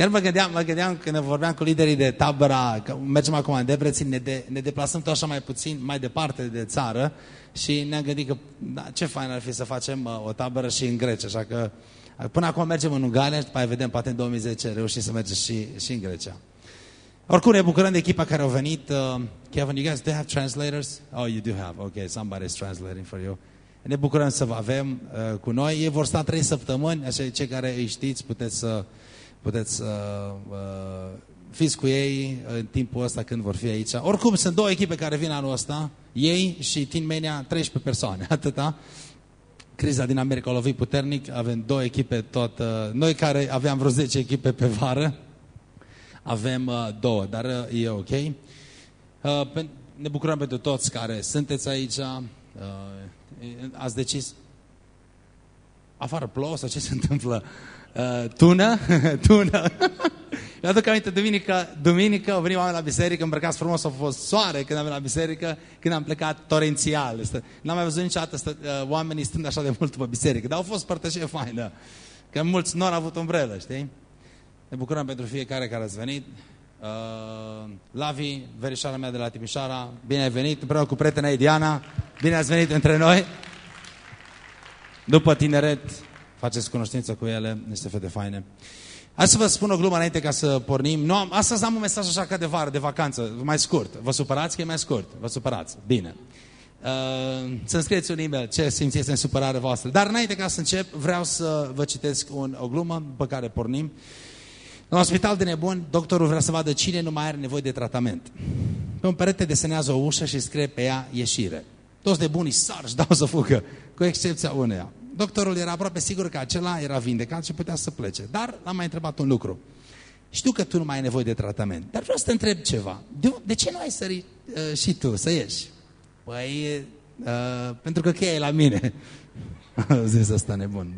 Chiar mă gândeam, mă gândeam când vorbeam cu liderii de tabăra, că mergem acum în Debrețin, ne, de, ne deplasăm tot așa mai puțin, mai departe de țară și ne-am gândit că da, ce fain ar fi să facem uh, o tabără și în Grecia, așa că uh, până acum mergem în Ungaria și după aia vedem, poate în 2010 reușim să mergem și, și în Grecia. Oricum ne bucurăm de echipa care au venit. Uh, Kevin, you guys do have translators? Oh, you do have. Okay, somebody's translating for you. Ne bucurăm să vă avem uh, cu noi. Ei vor sta trei săptămâni, așa cei care îi știți puteți să, puteți să uh, fiți cu ei în timpul ăsta când vor fi aici. Oricum, sunt două echipe care vin anul ăsta, ei și Team Mania, 13 persoane, atâta. Criza din America a lovit puternic, avem două echipe tot. Uh, noi care aveam vreo 10 echipe pe vară, avem uh, două, dar uh, e ok. Uh, ne bucurăm pentru toți care sunteți aici. Uh, ați decis afară plouă sau ce se întâmplă? Uh, tună? tună. Eu aduc aminte, duminică, duminică au venit oameni la biserică, îmbrăcați frumos, a fost soare când am venit la biserică, când am plecat torențial. N-am mai văzut niciodată stă, uh, oamenii stând așa de mult pe biserică, dar au fost părtășie faină. Că mulți nu au avut umbrelă, știi? Ne bucurăm pentru fiecare care ați venit. Uh, Lavi, verișoara mea de la Timișoara, bine ai venit, împreună cu prietena ei Diana, bine ați venit între noi. După tineret, faceți cunoștință cu ele, niște fete faine. Hai să vă spun o glumă înainte ca să pornim. Nu am, astăzi am un mesaj așa ca de vară, de vacanță, mai scurt. Vă supărați că e mai scurt? Vă supărați. Bine. Uh, să-mi scrieți un e-mail ce simțiți în supărare voastră. Dar înainte ca să încep, vreau să vă citesc un, o glumă pe care pornim. La un spital de nebuni, doctorul vrea să vadă cine nu mai are nevoie de tratament. Pe un perete desenează o ușă și scrie pe ea ieșire. Toți nebunii sar și dau să fugă, cu excepția uneia. Doctorul era aproape sigur că acela era vindecat și putea să plece. Dar l-am mai întrebat un lucru. Știu că tu nu mai ai nevoie de tratament, dar vreau să te întreb ceva. De, de ce nu ai sărit uh, și tu să ieși? Păi, uh, pentru că cheia e la mine. Zis asta nebun.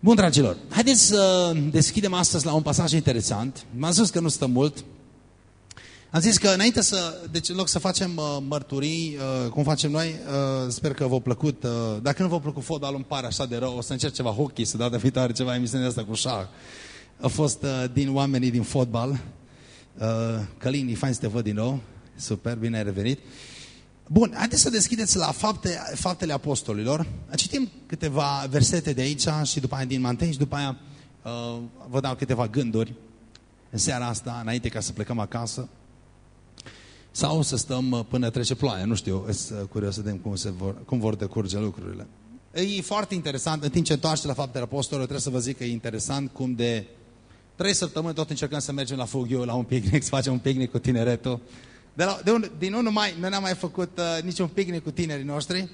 Bun, dragilor, haideți să deschidem astăzi la un pasaj interesant. M-am zis că nu stă mult. Am zis că înainte să, deci în loc să facem uh, mărturii, uh, cum facem noi, uh, sper că v-a plăcut. Uh, dacă nu v-a plăcut fotbalul, îmi pare așa de rău. O să încerc ceva hockey, să data viitoare ceva emisiune asta cu șah. A fost uh, din oamenii din fotbal. Uh, Călin, e fain să te văd din nou. Super, bine ai revenit. Bun, haideți să deschideți la fapte, faptele apostolilor. Citim câteva versete de aici și după aia din Mantei și după aia uh, vă dau câteva gânduri în seara asta, înainte ca să plecăm acasă. Sau să stăm uh, până trece ploaia, nu știu, sunt uh, curios să vedem cum, se vor, cum vor decurge lucrurile. E foarte interesant, în timp ce întoarce la faptele apostolilor, trebuie să vă zic că e interesant cum de trei săptămâni tot încercăm să mergem la Fughiu, la un picnic, să facem un picnic cu tineretul. De la, de un, din 1 mai nu ne-am mai făcut uh, niciun picnic cu tinerii noștri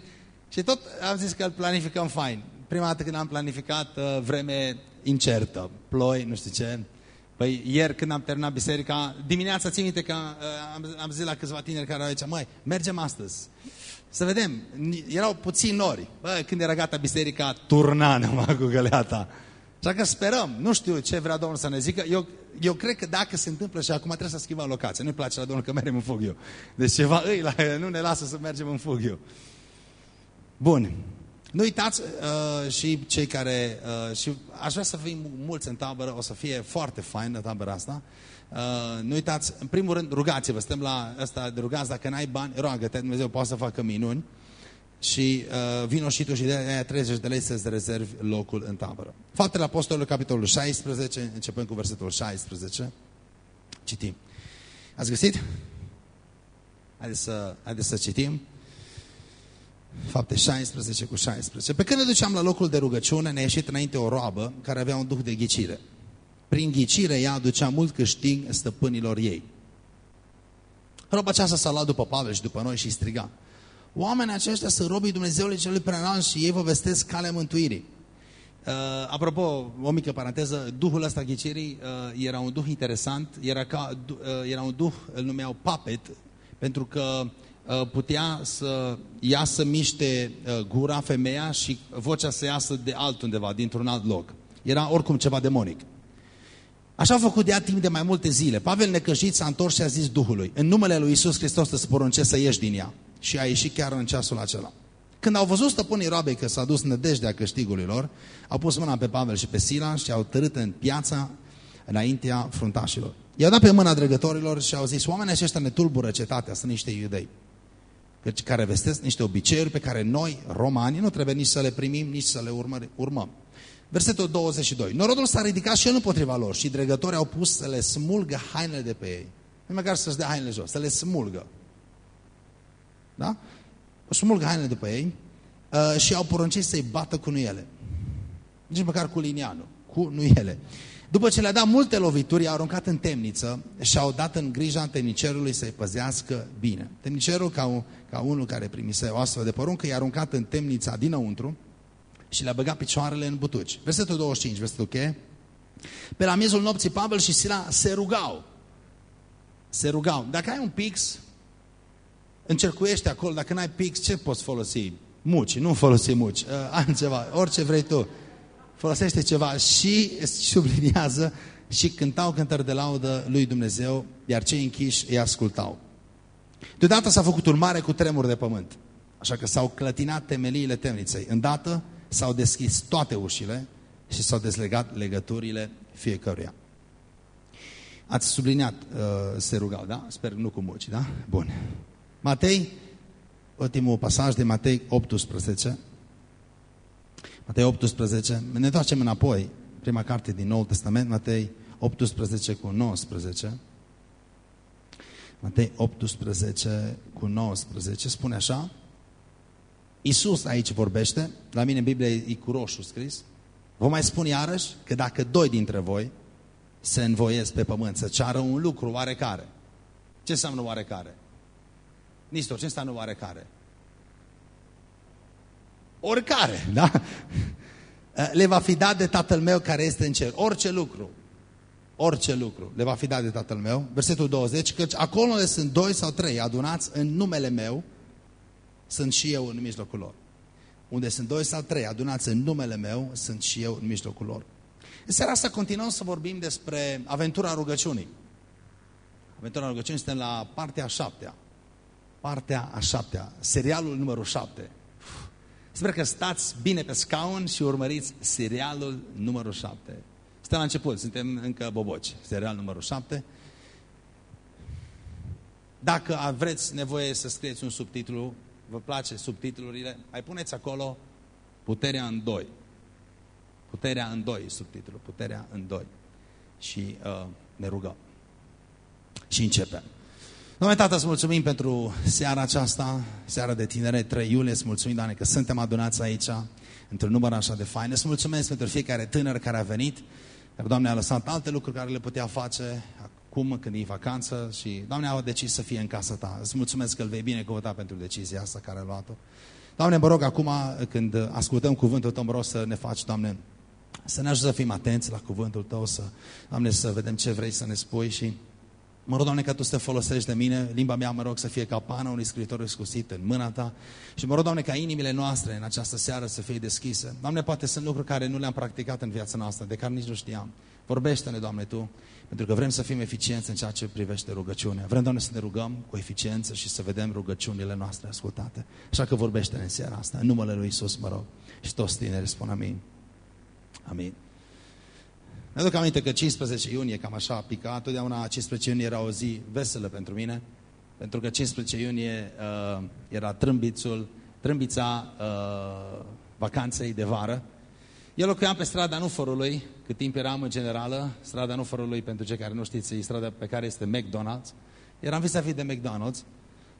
și tot am zis că îl planificăm fain. Prima dată când am planificat uh, vreme incertă, ploi, nu știu ce. Păi ieri când am terminat biserica, dimineața țin minte că uh, am, am zis la câțiva tineri care au aici, măi, mergem astăzi. Să vedem, erau puțini nori. Bă, când era gata biserica, turna numai cu găleata. Așa că sperăm, nu știu ce vrea Domnul să ne zică. Eu, eu cred că dacă se întâmplă și acum trebuie să schimbăm locația. Nu-i place la Domnul că mergem în Fughiu. Deci ceva îi la, nu ne lasă să mergem în Fughiu. Bun. Nu uitați uh, și cei care... Uh, și aș vrea să fim mulți în tabără, o să fie foarte fain tabăra asta. Uh, nu uitați, în primul rând, rugați-vă. Suntem la ăsta de rugați, dacă n-ai bani, roagă-te, Dumnezeu poate să facă minuni și uh, vino și tu și de aia 30 de lei să-ți rezervi locul în tabără. Faptele Apostolului, capitolul 16, începând cu versetul 16. Citim. Ați găsit? Haideți să, haideți să citim. Fapte 16 cu 16. Pe când ne duceam la locul de rugăciune, ne-a ieșit înainte o roabă care avea un duh de ghicire. Prin ghicire ea aducea mult câștig stăpânilor ei. Roba aceasta s-a luat după Pavel și după noi și striga. Oamenii aceștia sunt robii Dumnezeului celui preanalt și ei vă vestesc calea mântuirii. Uh, apropo, o mică paranteză, duhul ăsta ghicirii uh, era un duh interesant, era, ca, uh, era un duh, îl numeau puppet, pentru că uh, putea să iasă miște uh, gura femeia și vocea să iasă de altundeva, dintr-un alt loc. Era oricum ceva demonic. Așa a făcut de ea timp de mai multe zile. Pavel necăjit s-a întors și a zis Duhului, în numele lui Isus Hristos să poruncesc să ieși din ea și a ieșit chiar în ceasul acela. Când au văzut stăpânii roabei că s-a dus nădejdea câștigului lor, au pus mâna pe Pavel și pe Sila și au tărât în piața înaintea fruntașilor. I-au dat pe mâna dregătorilor și au zis, oamenii aceștia ne tulbură cetatea, sunt niște iudei care vestesc niște obiceiuri pe care noi, romani, nu trebuie nici să le primim, nici să le urmăm. Versetul 22. Norodul s-a ridicat și el împotriva lor și dregătorii au pus să le smulgă hainele de pe ei. Nu măcar să-și dea hainele jos, să le smulgă. Da? O smulgă hainele de pe ei uh, și au poruncit să-i bată cu nuiele. Nici măcar cu linianul, cu nuiele. După ce le-a dat multe lovituri, i-au aruncat în temniță și au dat în grija temnicerului să-i păzească bine. Temnicerul, ca, un, ca unul care primise o astfel de poruncă, i-a aruncat în temnița dinăuntru și le-a băgat picioarele în butuci. Versetul 25, versetul cheie. Pe la miezul nopții Pavel și Sila se rugau. Se rugau. Dacă ai un pix, încercuiește acolo. Dacă n-ai pix, ce poți folosi? Muci, nu folosi muci. Uh, altceva, orice vrei tu folosește ceva și subliniază și cântau cântări de laudă lui Dumnezeu, iar cei închiși îi ascultau. Deodată s-a făcut un mare cu tremur de pământ, așa că s-au clătinat temeliile temniței. Îndată s-au deschis toate ușile și s-au dezlegat legăturile fiecăruia. Ați subliniat, uh, se rugau, da? Sper nu cu muci, da? Bun. Matei, ultimul pasaj de Matei 18, Matei 18, ne întoarcem înapoi, prima carte din Noul Testament, Matei 18 cu 19. Matei 18 cu 19 spune așa, Iisus aici vorbește, la mine în Biblie e cu roșu scris, vă mai spun iarăși că dacă doi dintre voi se învoiesc pe pământ să ceară un lucru oarecare, ce înseamnă oarecare? Nistor, ce înseamnă oarecare? Oricare, da? Le va fi dat de Tatăl meu care este în cer. Orice lucru. Orice lucru le va fi dat de Tatăl meu. Versetul 20. Căci acolo unde sunt doi sau trei adunați în numele meu, sunt și eu în mijlocul lor. Unde sunt doi sau trei adunați în numele meu, sunt și eu în mijlocul lor. În seara asta continuăm să vorbim despre aventura rugăciunii. Aventura rugăciunii suntem la partea a șaptea. Partea a șaptea. Serialul numărul șapte. Sper că stați bine pe scaun și urmăriți serialul numărul 7. Suntem la început, suntem încă boboci. Serial numărul 7. Dacă vreți nevoie să scrieți un subtitlu, vă place subtitlurile, mai puneți acolo Puterea în doi. Puterea în doi, subtitlul. Puterea în doi. Și uh, ne rugăm. Și începem. Doamne Tată, îți mulțumim pentru seara aceasta, seara de tinere, 3 iulie, îți mulțumim, Doamne, că suntem adunați aici, într-un număr așa de fain. Îți mulțumesc pentru fiecare tânăr care a venit, dar Doamne a lăsat alte lucruri care le putea face acum când e vacanță și Doamne a decis să fie în casa Ta. Îți mulțumesc că îl vei binecuvânta pentru decizia asta care a luat-o. Doamne, mă rog acum când ascultăm cuvântul Tău, mă rog să ne faci, Doamne, să ne ajut să fim atenți la cuvântul Tău, să, Doamne, să vedem ce vrei să ne spui și Mă rog, Doamne, că Tu să te folosești de mine, limba mea, mă rog, să fie ca pana unui scriitor excusit în mâna Ta. Și mă rog, Doamne, ca inimile noastre în această seară să fie deschise. Doamne, poate sunt lucruri care nu le-am practicat în viața noastră, de care nici nu știam. Vorbește-ne, Doamne, Tu, pentru că vrem să fim eficienți în ceea ce privește rugăciunea. Vrem, Doamne, să ne rugăm cu eficiență și să vedem rugăciunile noastre ascultate. Așa că vorbește-ne în seara asta. În numele Lui Isus, mă rog. Și toți tinerii spun amin. Amin. Mi-aduc aminte că 15 iunie, cam așa, a picat, totdeauna 15 iunie era o zi veselă pentru mine, pentru că 15 iunie uh, era trâmbițul, trâmbița uh, vacanței de vară. Eu locuiam pe strada Nufărului, cât timp eram în generală, strada Nufărului, pentru cei care nu știți, e strada pe care este McDonald's. Eram vis-a-vis -vis de McDonald's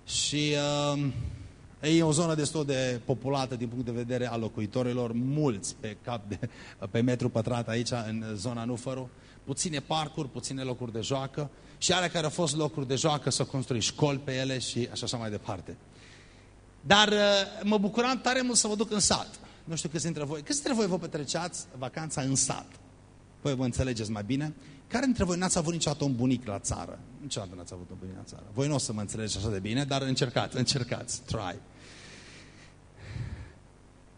și uh, E o zonă destul de populată din punct de vedere al locuitorilor, mulți pe cap de, pe metru pătrat aici în zona Nufăru, puține parcuri, puține locuri de joacă și ale care au fost locuri de joacă să construi școli pe ele și așa, așa mai departe. Dar uh, mă bucuram tare mult să vă duc în sat. Nu știu câți dintre voi, câți dintre voi vă petreceați vacanța în sat? Voi vă înțelegeți mai bine. Care dintre voi n-ați avut niciodată un bunic la țară? Niciodată n-ați avut un bunic la țară. Voi nu o să mă înțelegeți așa de bine, dar încercați, încercați, try.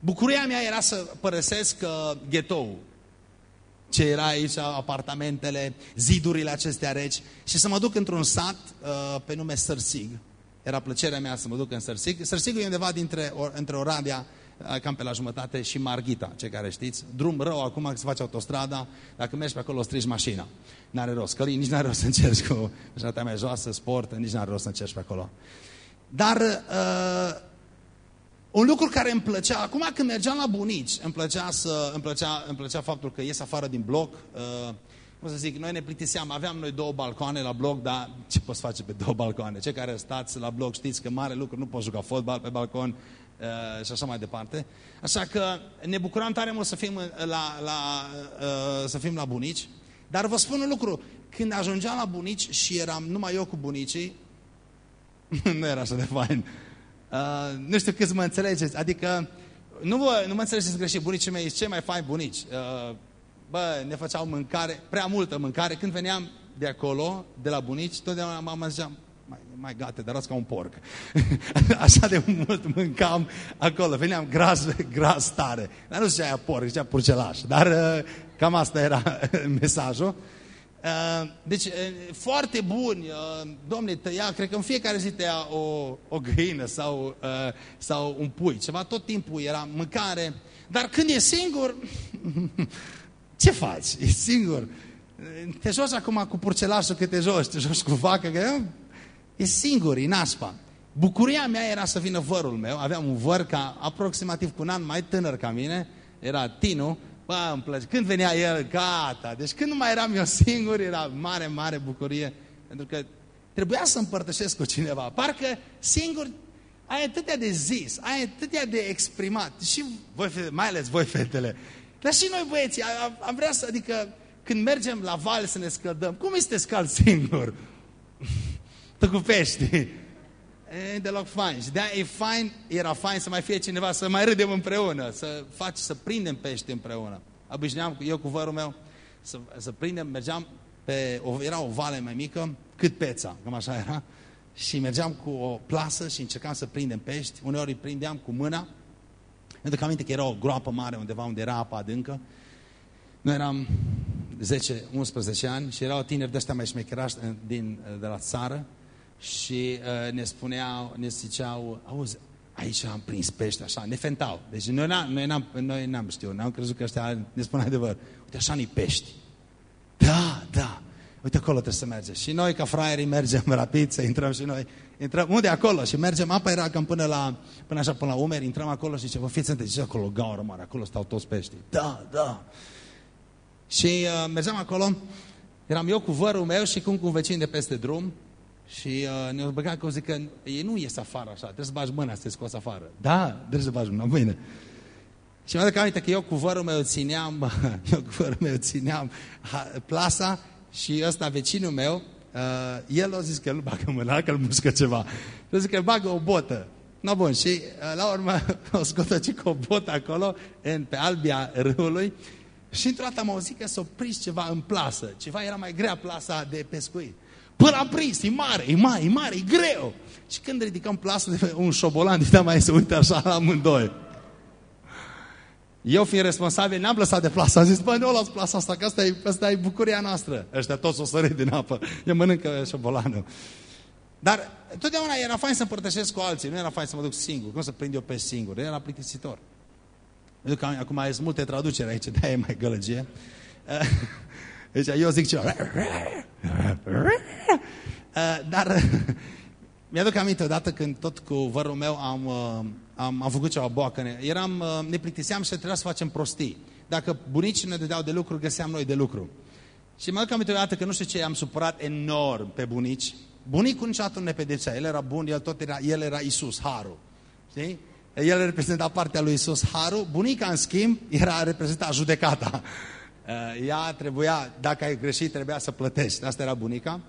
Bucuria mea era să părăsesc uh, ghetoul, ce era aici, apartamentele, zidurile acestea reci și să mă duc într-un sat uh, pe nume Sărsig. Era plăcerea mea să mă duc în Sărsig. Sărsigul e undeva dintre, or, între Oradea cam pe la jumătate, și Marghita, cei care știți. Drum rău acum că se face autostrada, dacă mergi pe acolo strici mașina. N-are rost, că nici n-are rost să încerci cu jumătatea mea joasă, sport, nici n-are rost să încerci pe acolo. Dar uh, un lucru care îmi plăcea, acum când mergeam la bunici, îmi plăcea, să, îmi plăcea, îmi plăcea faptul că ies afară din bloc, uh, cum să zic, noi ne plictiseam, aveam noi două balcoane la bloc, dar ce poți face pe două balcoane? Cei care stați la bloc știți că mare lucru, nu poți juca fotbal pe balcon uh, și așa mai departe. Așa că ne bucuram tare mult să fim la, la, uh, să fim la bunici, dar vă spun un lucru, când ajungeam la bunici și eram numai eu cu bunicii, nu era așa de fain. Uh, nu știu câți mă înțelegeți, adică nu, vă, nu mă înțelegeți greșit, bunicii mei sunt cei mai faini bunici. Uh, bă, ne făceau mâncare, prea multă mâncare. Când veneam de acolo, de la bunici, totdeauna mama zicea, mai, mai gata, dar ca un porc. Așa de mult mâncam acolo. Veneam gras, gras tare. Dar nu zicea aia porc, zicea purcelaș. Dar uh, cam asta era mesajul. Uh, deci, uh, foarte buni, domne, tăia, cred că în fiecare zi tăia o, o găină sau, sau un pui, ceva, tot timpul era mâncare, dar când e singur, ce faci? E singur. Te joci acum cu purcelașul că te joci, te joci cu vacă, că e singur, e naspa. Bucuria mea era să vină vărul meu, aveam un văr ca aproximativ cu un an mai tânăr ca mine, era Tinu, bă, îmi place. Când venea el, gata. Deci când nu mai eram eu singur, era mare, mare bucurie, pentru că trebuia să împărtășesc cu cineva. Parcă singur ai atâtea de zis, ai atâtea de exprimat. Și voi, mai ales voi, fetele, dar și noi băieții, am, am vrea să, adică când mergem la val să ne scăldăm, cum este scald singur? Tu cu pești. E deloc fain. Și de e fain, era fain să mai fie cineva, să mai râdem împreună, să faci, să prindem pești împreună. Obișnuiam eu cu vărul meu să, să prindem, mergeam pe, o, era o vale mai mică, cât peța, cam așa era, și mergeam cu o plasă și încercam să prindem pești, uneori îi prindeam cu mâna, pentru că aminte că era o groapă mare undeva unde era apa adâncă. Noi eram 10-11 ani și erau tineri de ăștia mai șmecherași din, de la țară și uh, ne spuneau, ne ziceau, auzi, aici am prins pește, așa, ne fentau. Deci noi n-am, noi n-am, noi n-am știut, n-am crezut că ăștia ne spun adevăr. Uite, așa ni pești. Da, da. Uite, acolo trebuie să mergem. Și noi, ca fraierii, mergem rapid să intrăm și noi. Intrăm, unde acolo? Și mergem, apa era cam până la, până așa, până la umeri, intrăm acolo și zice, vă fiți între, acolo, gaură mare, acolo stau toți peștii. Da, da. Și uh, mergeam acolo, eram eu cu vărul meu și cum cu un vecin de peste drum și uh, ne-au băgat că zic că ei nu ies afară așa, trebuie să bagi mâna să te scoți afară. Da, trebuie să bagi mâna, mâine. Și mi-am aminte că eu cu vărul meu țineam, eu cu vărul meu țineam plasa și ăsta, vecinul meu, uh, el a zis că nu bagă mâna, că îl muscă ceva. El zis că bagă o botă. No, bun, și uh, la urmă o scotă cu o botă acolo, în, pe albia râului, și într-o dată am auzit că s-a prins ceva în plasă. Ceva era mai grea plasa de pescuit. Până am prins, e mare, e mare, e mare, e greu. Și când ridicăm plasul de un șobolan, de mai se uită așa la amândoi. Eu fiind responsabil, n-am lăsat de plasă. Am zis, bă, nu o las plasa asta, că asta e, asta e bucuria noastră. Ăștia toți o sărit din apă. Eu mănâncă șobolanul. Dar totdeauna era fain să împărtășesc cu alții, nu era fain să mă duc singur. Cum să prind eu pe singur? Era plictisitor. Pentru că acum ai multe traduceri aici, de e mai gălăgie. Deci eu zic ceva. Dar mi-aduc aminte odată când tot cu vărul meu am, uh, am, am făcut ceva boacă. Eram, uh, ne plictiseam și trebuia să facem prostii. Dacă bunicii ne dădeau de lucru, găseam noi de lucru. Și mă aduc aminte odată că nu știu ce, am supărat enorm pe bunici. Bunicul niciodată nu ne pedepsea. El era bun, el tot era, el era Isus, Harul. Știi? El reprezenta partea lui Isus, Harul. Bunica, în schimb, era reprezenta judecata. Uh, ea trebuia, dacă ai greșit, trebuia să plătești. Asta era bunica.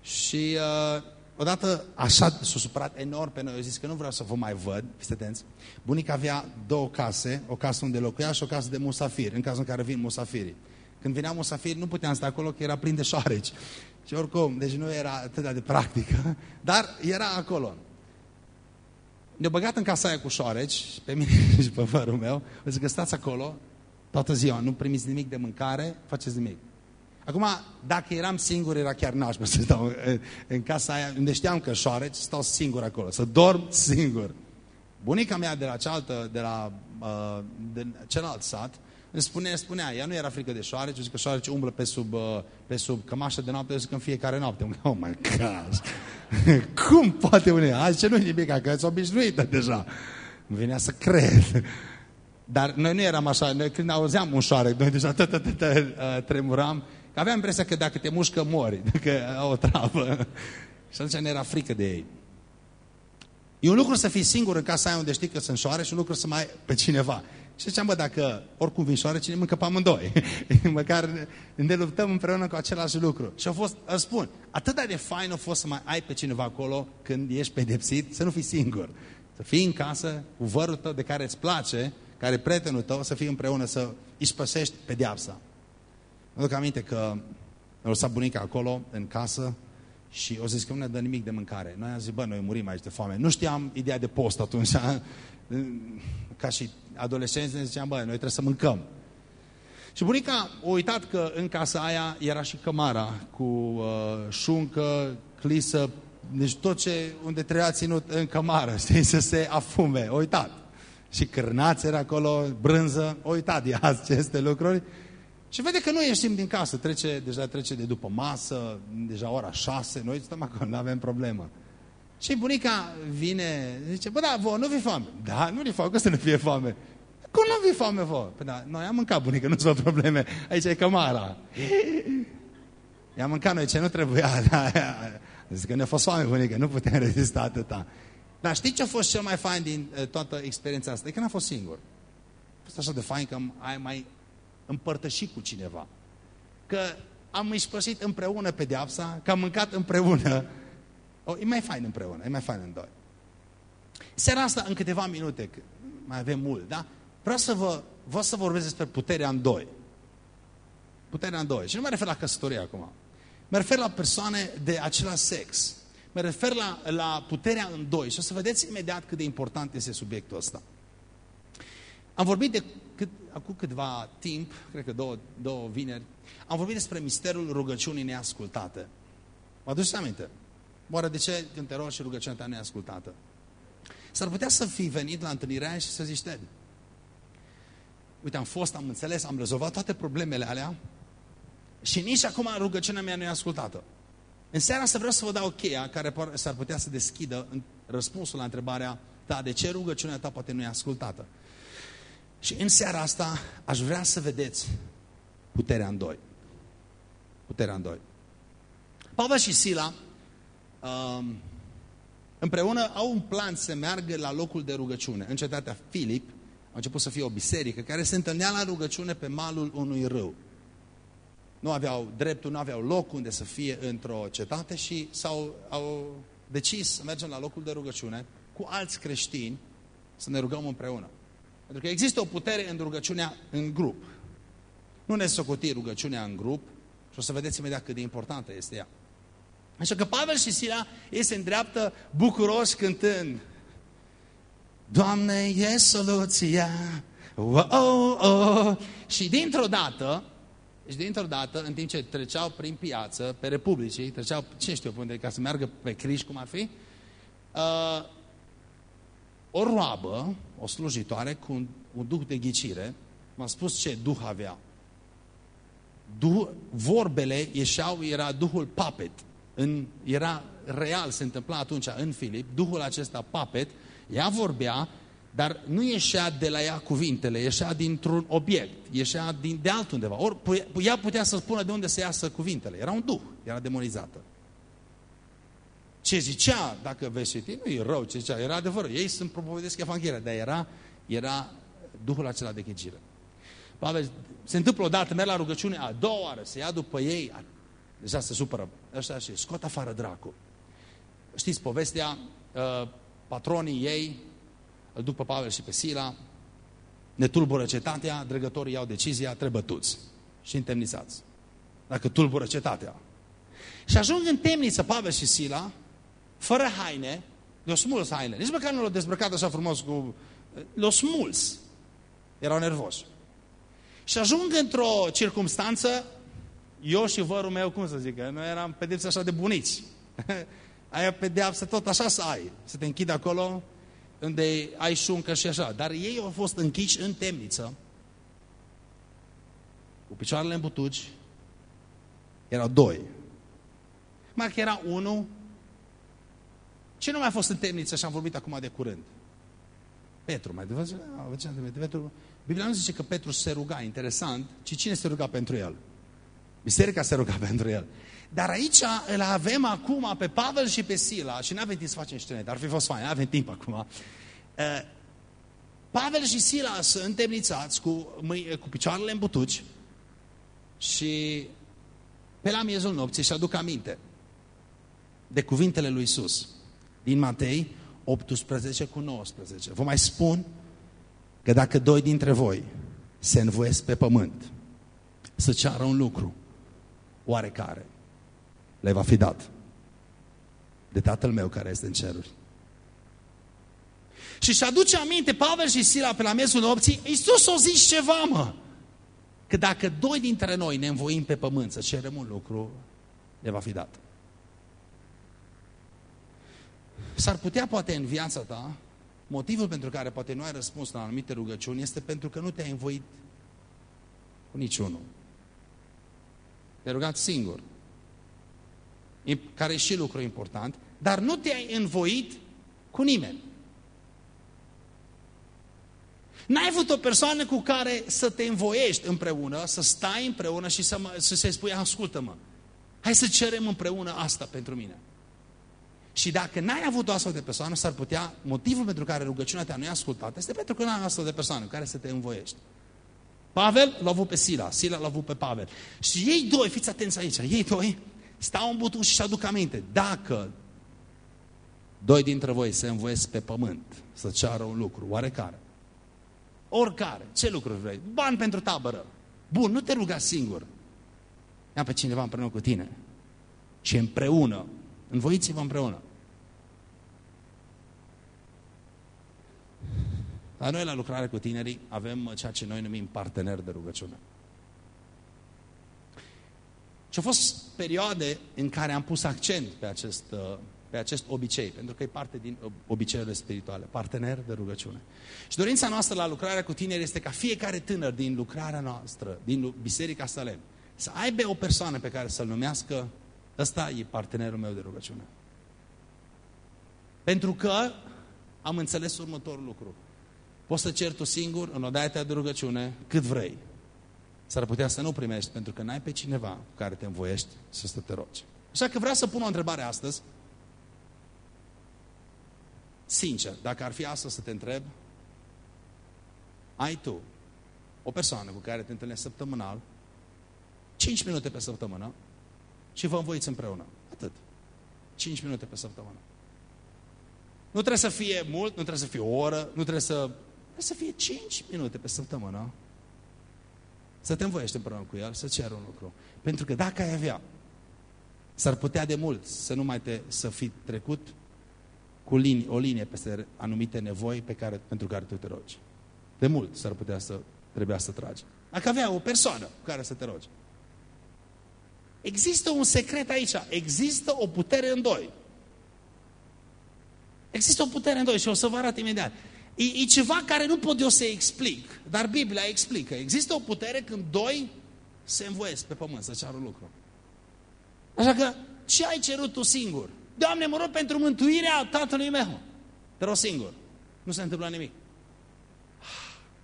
Și uh, odată așa s-a supărat enorm pe noi. Eu zis că nu vreau să vă mai văd, fiți atenți. Bunica avea două case, o casă unde locuia și o casă de musafiri, în cazul în care vin musafirii. Când vineau musafiri, nu puteam sta acolo, că era plin de șoareci. Și oricum, deci nu era atât de practică, dar era acolo. Ne-au băgat în casa aia cu șoareci, pe mine și pe vărul meu. O zic că stați acolo toată ziua, nu primiți nimic de mâncare, faceți nimic. Acum, dacă eram singur, era chiar nașpa să stau în casa aia, unde știam că șoareci, stau singur acolo, să dorm singur. Bunica mea de la cealaltă, de la uh, de celălalt sat, îmi spunea, spunea, ea nu era frică de șoareci, zic că șoareci umblă pe sub, uh, pe sub cămașă de noapte, zic în fiecare noapte. Oh my God! Cum poate unii? Azi ce nu nimic, că s obișnuită deja. Îmi venea să cred. Dar noi nu eram așa, noi când auzeam un șoarec, noi deja tă, tă, tă, tă, tremuram, că aveam impresia că dacă te mușcă mori, dacă au o travă. Și atunci ne era frică de ei. E un lucru să fii singur în casa aia unde știi că sunt șoare și un lucru să mai ai pe cineva. Și ziceam, bă, dacă oricum vin șoare, cine mâncă pe amândoi? Măcar ne luptăm împreună cu același lucru. Și a fost, îți spun, atât de fain a fost să mai ai pe cineva acolo când ești pedepsit, să nu fii singur. Să fii în casă cu vărul tău de care îți place, care e prietenul tău, să fii împreună, să spăsești pedeapsa. Mă duc aminte că a lăsat bunica acolo, în casă, și o zis că nu ne dă nimic de mâncare. Noi am zis, bă, noi murim aici de foame. Nu știam ideea de post atunci. Ca și adolescenți ne ziceam, bă, noi trebuie să mâncăm. Și bunica a uitat că în casa aia era și cămara cu uh, șuncă, clisă, deci tot ce unde trebuia ținut în cămară, știi, să se afume. A uitat. Și cârnați era acolo, brânză, a uitat de aceste lucruri. Și vede că noi ieșim din casă, trece, deja trece de după masă, deja ora șase, noi stăm acolo, nu avem problemă. Și bunica vine, zice, bă, da, vă, nu vi foame. Da, nu vi foame, că să nu fie foame. Cum nu vi foame vă? Păi da, noi am mâncat, bunica, nu sunt probleme, aici e cămara. I-am mâncat noi ce nu trebuia. Da, Zic că ne-a fost foame, bunică, nu putem rezista atâta. Dar știi ce a fost cel mai fain din uh, toată experiența asta? E că n-a fost singur. A fost așa de fain că ai mai împărtășit cu cineva. Că am ispășit împreună pedeapsa, că am mâncat împreună. O, e mai fain împreună, e mai fain în doi. Seara asta, în câteva minute, mai avem mult, da? Vreau să vă, vreau să vorbesc despre puterea în doi. Puterea în doi. Și nu mă refer la căsătorie acum. Mă refer la persoane de același sex. Mă refer la, la puterea în doi. Și o să vedeți imediat cât de important este subiectul ăsta. Am vorbit de cât, acum câtva timp, cred că două, două vineri, am vorbit despre misterul rugăciunii neascultate. Mă aduceți aminte? Oare de ce când te rogi și rugăciunea ta neascultată? S-ar putea să fi venit la întâlnirea aia și să zici, Ted, uite, am fost, am înțeles, am rezolvat toate problemele alea și nici acum rugăciunea mea nu e ascultată. În seara asta vreau să vă dau cheia care s-ar putea să deschidă răspunsul la întrebarea ta, de ce rugăciunea ta poate nu e ascultată. Și în seara asta aș vrea să vedeți puterea în doi. Puterea în doi. Pavel și Sila um, împreună au un plan să meargă la locul de rugăciune. În cetatea Filip a început să fie o biserică care se întâlnea la rugăciune pe malul unui râu. Nu aveau dreptul, nu aveau loc unde să fie într-o cetate și s-au au decis să mergem la locul de rugăciune cu alți creștini să ne rugăm împreună. Pentru că există o putere în rugăciunea în grup. Nu ne socoti rugăciunea în grup și o să vedeți imediat cât de importantă este ea. Așa că Pavel și Sila ei se îndreaptă bucuroși cântând Doamne, e soluția oh, oh, oh. Și dintr-o dată și dintr-o dată, în timp ce treceau prin piață, pe Republicii, treceau, ce știu, unde, ca să meargă pe Criș, cum ar fi, uh, o roabă, o slujitoare cu un, un duh de ghicire, m-a spus ce duh avea. Duh, vorbele ieșeau, era duhul papet. În, era real, se întâmpla atunci în Filip, duhul acesta papet, ea vorbea, dar nu ieșea de la ea cuvintele, ieșea dintr-un obiect, ieșea din, de altundeva. Ori ea putea să spună de unde să iasă cuvintele. Era un duh, era demonizată. Ce zicea, dacă vezi și nu e rău ce zicea, era adevărul. Ei sunt propovedesc Evanghelia, dar era, era Duhul acela de chegire. Pavel, se întâmplă odată, merg la rugăciune a doua oară, se ia după ei, deja se supără ăștia și scot afară dracu. Știți povestea, uh, patronii ei, după Pavel și pe Sila, ne tulbură cetatea, dregătorii iau decizia, trebuie bătuți și întemnițați. Dacă tulbură cetatea. Și ajung în temniță Pavel și Sila, fără haine, le-au smuls haine. Nici măcar nu l-au dezbrăcat așa frumos cu... Le-au smuls. Erau nervoși. Și ajung într-o circumstanță, eu și vărul meu, cum să zic, noi eram pedepsi așa de bunici. Aia pedeapsă tot așa să ai. Să te închid acolo. unde ai șuncă și așa. Dar ei au fost închiși în temniță, cu picioarele în butuci. Erau doi. Mai că era unul. Ce nu mai a fost în temniță și am vorbit acum de curând? Petru, mai de Petru. Biblia nu zice că Petru se ruga, interesant, ci cine se ruga pentru el? Biserica se ruga pentru el. Dar aici îl avem acum pe Pavel și pe Sila și nu avem timp să facem scene, dar ar fi fost fain, avem timp acum. Uh, Pavel și Sila sunt întemnițați cu, cu picioarele în butuci și pe la miezul nopții și aduc aminte de cuvintele lui Isus din Matei 18 cu 19. Vă mai spun că dacă doi dintre voi se învoiesc pe pământ să ceară un lucru oarecare, le va fi dat de Tatăl meu care este în ceruri. Și și aduce aminte Pavel și Sila pe la mesul nopții, Iisus o zis ceva, mă. Că dacă doi dintre noi ne învoim pe pământ să cerem un lucru, le va fi dat. S-ar putea poate în viața ta, motivul pentru care poate nu ai răspuns la anumite rugăciuni este pentru că nu te-ai învoit cu niciunul. Te-ai rugat singur care e și lucru important, dar nu te-ai învoit cu nimeni. N-ai avut o persoană cu care să te învoiești împreună, să stai împreună și să, mă, să se spui, ascultă-mă, hai să cerem împreună asta pentru mine. Și dacă n-ai avut o astfel de persoană, s-ar putea, motivul pentru care rugăciunea ta nu e ascultată, este pentru că n-ai astfel de persoană cu care să te învoiești. Pavel l-a avut pe Sila, Sila l-a avut pe Pavel. Și ei doi, fiți atenți aici, ei doi stau în butuc și aduc aminte. Dacă doi dintre voi se învoiesc pe pământ să ceară un lucru, oarecare, oricare, ce lucruri vrei? Bani pentru tabără. Bun, nu te ruga singur. Ia pe cineva împreună cu tine. Și împreună, învoiți-vă împreună. La noi, la lucrare cu tinerii, avem ceea ce noi numim partener de rugăciune. Și au fost perioade în care am pus accent pe acest, uh, pe acest obicei, pentru că e parte din uh, obiceiurile spirituale, partener de rugăciune. Și dorința noastră la lucrarea cu tineri este ca fiecare tânăr din lucrarea noastră, din Biserica Salem, să aibă o persoană pe care să-l numească, ăsta e partenerul meu de rugăciune. Pentru că am înțeles următorul lucru. Poți să ceri tu singur, în odaia de rugăciune, cât vrei. S-ar putea să nu primești pentru că n-ai pe cineva cu care te învoiești să te rogi. Așa că vreau să pun o întrebare astăzi. Sincer, dacă ar fi astăzi să te întreb, ai tu o persoană cu care te întâlnești săptămânal, 5 minute pe săptămână și vă învoiți împreună. Atât. 5 minute pe săptămână. Nu trebuie să fie mult, nu trebuie să fie o oră, nu trebuie să... Trebuie să fie 5 minute pe săptămână să te învoiești împreună cu el, să cer un lucru. Pentru că dacă ai avea, s-ar putea de mult să nu mai te, să fi trecut cu linie, o linie peste anumite nevoi pe care, pentru care tu te rogi. De mult s-ar putea să trebuia să tragi. Dacă avea o persoană cu care să te rogi. Există un secret aici. Există o putere în doi. Există o putere în doi și o să vă arăt imediat. E, e ceva care nu pot eu să explic, dar Biblia explică. Există o putere când doi se învoiesc pe pământ să ceară un lucru. Așa că, ce ai cerut tu singur? Doamne, mă rog pentru mântuirea tatălui meu. Te rog singur. Nu se întâmplă nimic.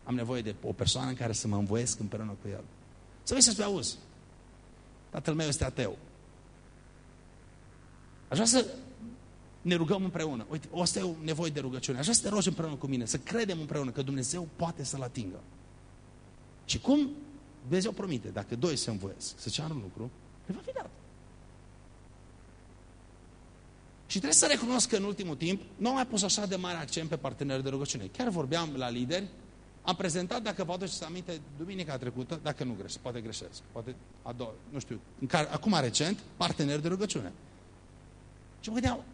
Am nevoie de o persoană în care să mă învoiesc împreună cu el. Să vezi să spui, auzi, tatăl meu este ateu. Aș vrea să ne rugăm împreună. Uite, o asta e o nevoie de rugăciune. Așa să te rogi împreună cu mine, să credem împreună că Dumnezeu poate să-l atingă. Și cum Dumnezeu promite, dacă doi se învoiesc să ceară un lucru, le va fi dat. Și trebuie să recunosc că în ultimul timp nu am mai pus așa de mare accent pe parteneri de rugăciune. Chiar vorbeam la lideri, am prezentat, dacă vă aduceți aminte, duminica trecută, dacă nu greșesc, poate greșesc, poate a doua, nu știu, în care, acum recent, parteneri de rugăciune. Și mă gândeam,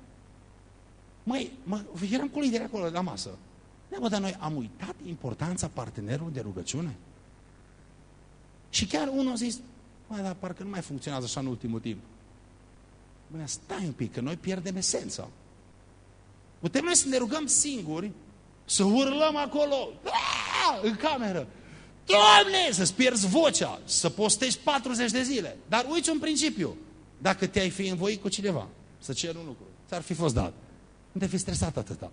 Măi, mă, eram cu lideri acolo la masă. Da, bă, dar noi am uitat importanța partenerului de rugăciune? Și chiar unul a zis, mă, dar parcă nu mai funcționează așa în ultimul timp. Bă, stai un pic, că noi pierdem esența. Putem noi să ne rugăm singuri Să urlăm acolo, Aaaa! în cameră. Doamne, să-ți pierzi vocea, să postești 40 de zile. Dar uiți un principiu. Dacă te-ai fi învoit cu cineva să ceri un lucru, ți-ar fi fost dat. Nu te fi stresat atâta.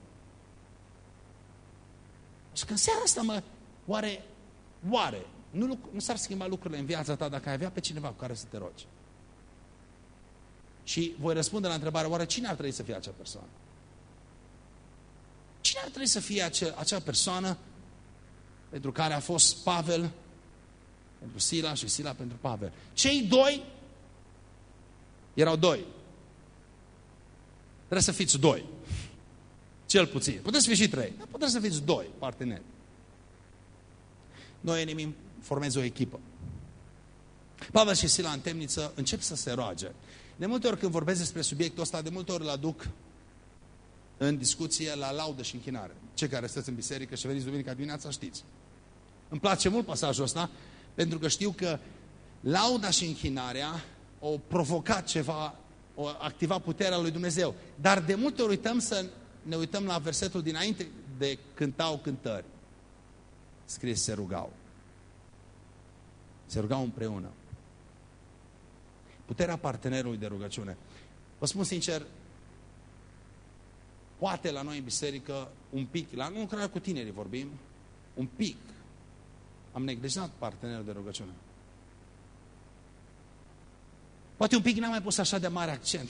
Și când seara asta, mă, oare, oare, nu, nu s-ar schimba lucrurile în viața ta dacă ai avea pe cineva cu care să te rogi? Și voi răspunde la întrebarea, oare cine ar trebui să fie acea persoană? Cine ar trebui să fie acea, acea persoană pentru care a fost Pavel pentru Sila și Sila pentru Pavel? Cei doi erau doi. Trebuie să fiți doi. Cel puțin. Puteți fi și trei, dar puteți să fiți doi parteneri. Noi enemi formezi o echipă. Pavel și Sila în temniță încep să se roage. De multe ori când vorbesc despre subiectul ăsta, de multe ori îl aduc în discuție la laudă și închinare. Cei care sunteți în biserică și veniți duminica dimineața știți. Îmi place mult pasajul ăsta, pentru că știu că lauda și închinarea au provocat ceva, o activa puterea lui Dumnezeu. Dar de multe ori uităm să ne uităm la versetul dinainte de cântau cântări. Scrie se rugau. Se rugau împreună. Puterea partenerului de rugăciune. Vă spun sincer, poate la noi în biserică, un pic, la nu cred cu tinerii vorbim, un pic, am neglijat partenerul de rugăciune. Poate un pic n-am mai pus așa de mare accent.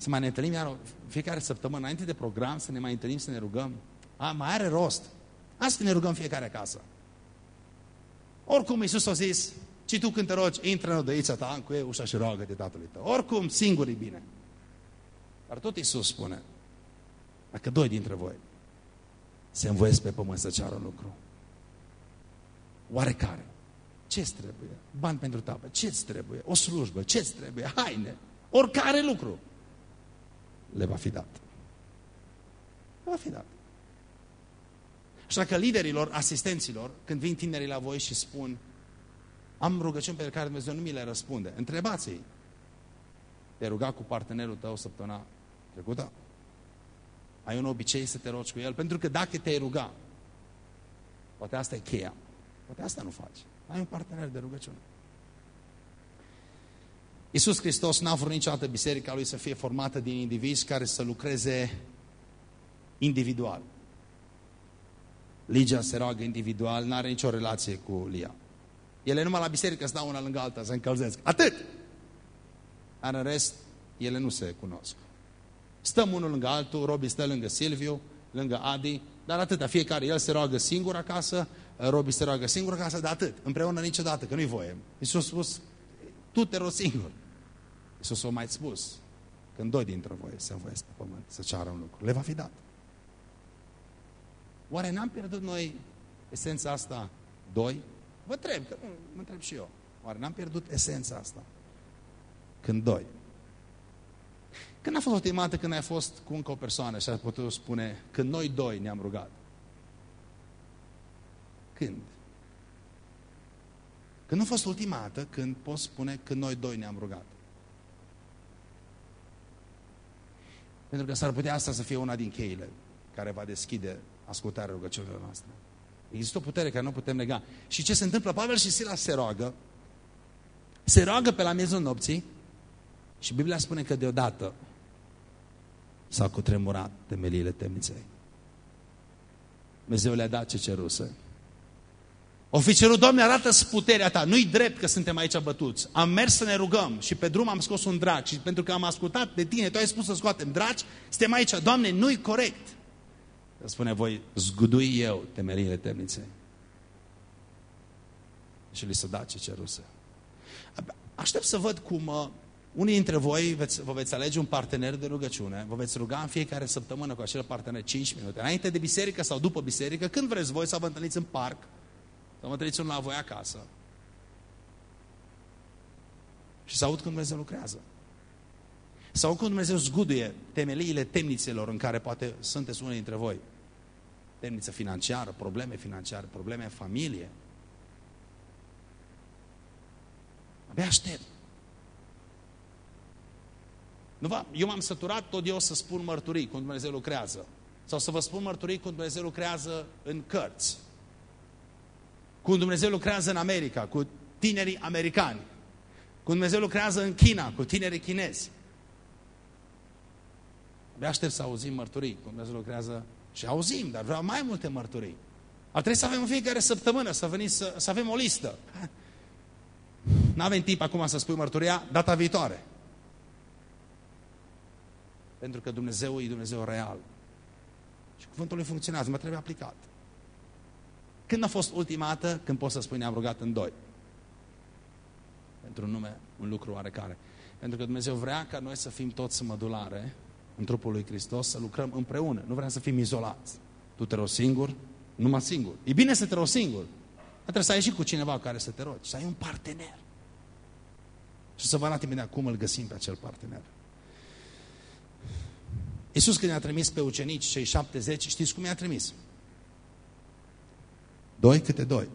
Să mai ne întâlnim iar fiecare săptămână, înainte de program, să ne mai întâlnim, să ne rugăm. A, mai are rost. Asta ne rugăm fiecare acasă. Oricum Iisus a zis, ci tu când te rogi, intră în odăița ta, cu ei ușa și roagă de tatălui tău. Oricum, singur e bine. Dar tot Iisus spune, dacă doi dintre voi se învoiesc pe pământ să ceară un lucru, oarecare, ce-ți trebuie? Bani pentru tabă, ce-ți trebuie? O slujbă, ce-ți trebuie? Haine, oricare lucru le va fi dat. Le va fi dat. Așa că liderilor, asistenților, când vin tinerii la voi și spun am rugăciuni pe care Dumnezeu nu mi le răspunde, întrebați-i te ruga cu partenerul tău săptămâna trecută? Ai un obicei să te rogi cu el? Pentru că dacă te-ai ruga, poate asta e cheia. Poate asta nu faci. Ai un partener de rugăciune. Iisus Hristos n-a vrut niciodată biserica lui să fie formată din indivizi care să lucreze individual. Ligia se roagă individual, nu are nicio relație cu Lia. Ele numai la biserică stau una lângă alta, se încălzesc. Atât! Dar în rest, ele nu se cunosc. Stăm unul lângă altul, Robi stă lângă Silviu, lângă Adi, dar atâta, fiecare, el se roagă singur acasă, Robi se roagă singur acasă, dar atât, împreună niciodată, că nu-i voie. Iisus a spus, tu te rogi singur. Iisus a mai spus, când doi dintre voi se învoiesc pe pământ să ceară un lucru, le va fi dat. Oare n-am pierdut noi esența asta? Doi? Vă întreb, că mă întreb și eu. Oare n-am pierdut esența asta? Când doi. Când a fost ultima dată când ai fost cu încă o persoană și ai putut spune când noi doi ne-am rugat? Când? Când nu a fost ultima dată când poți spune când noi doi ne-am rugat? Pentru că s-ar putea asta să fie una din cheile care va deschide ascultarea rugăciunilor noastre. Există o putere care nu putem nega. Și ce se întâmplă? Pavel și Sila se roagă, se roagă pe la miezul nopții și Biblia spune că deodată s-au cutremurat temeliile temniței. Dumnezeu le-a dat ce ceruse. Oficerul, Doamne, arată puterea Ta. Nu-i drept că suntem aici bătuți. Am mers să ne rugăm și pe drum am scos un drac. Și pentru că am ascultat de Tine, Tu ai spus să scoatem draci, suntem aici. Doamne, nu-i corect. Spune voi, zgudui eu temeliile temniței. Și li se da ce ceruse. Aștept să văd cum uh, unii dintre voi veți, vă veți alege un partener de rugăciune, vă veți ruga în fiecare săptămână cu acel partener 5 minute, înainte de biserică sau după biserică, când vreți voi să vă întâlniți în parc, să vă întâlniți la voi acasă. Și să aud cum Dumnezeu lucrează. Să aud cum Dumnezeu zguduie temeliile temnițelor în care poate sunteți unii dintre voi. Temniță financiară, probleme financiare, probleme în familie. Abia aștept. Nu va, eu m-am săturat tot eu să spun mărturii cum Dumnezeu lucrează. Sau să vă spun mărturii cum Dumnezeu lucrează în cărți. Cum Dumnezeu lucrează în America, cu tinerii americani. Cum Dumnezeu lucrează în China, cu tinerii chinezi. Abia aștept să auzim mărturii, cum Dumnezeu lucrează și auzim, dar vreau mai multe mărturii. Ar trebui să avem în fiecare săptămână, să, veniți, să, să avem o listă. Nu avem timp acum să spui mărturia, data viitoare. Pentru că Dumnezeu e Dumnezeu real. Și cuvântul lui funcționează, mă trebuie aplicat. Când a fost ultima dată când poți să spui ne-am rugat în doi? Pentru un nume, un lucru oarecare. Pentru că Dumnezeu vrea ca noi să fim toți mădulare în trupul lui Hristos, să lucrăm împreună. Nu vrea să fim izolați. Tu te rogi singur, numai singur. E bine să te rogi singur. Dar trebuie să ai și cu cineva care să te rogi. Să ai un partener. Și să vă arăt imediat cum îl găsim pe acel partener. Iisus când i-a trimis pe ucenici, cei 70, știți cum i-a trimis? Doi câte doi.